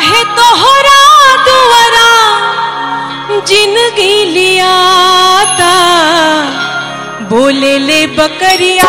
चाहे तोहरा दुआरा ज़िंदगी लिया बोले ले बकरिया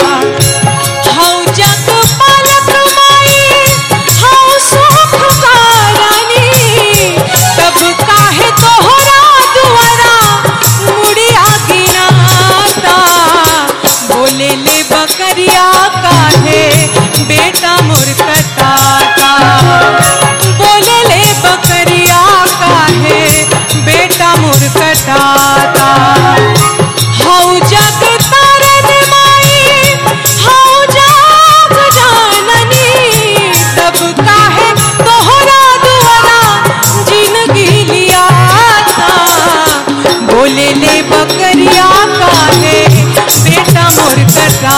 बेटा मुर्तता बोले, ले बकरिया का है बेटा मुर्तता का। हाउ जग तरन माई, हाउ जाग जाननी। का है तोहरा ज़िंदगी लिया था। बोले, ले बकरिया का है बेटा मुर्तता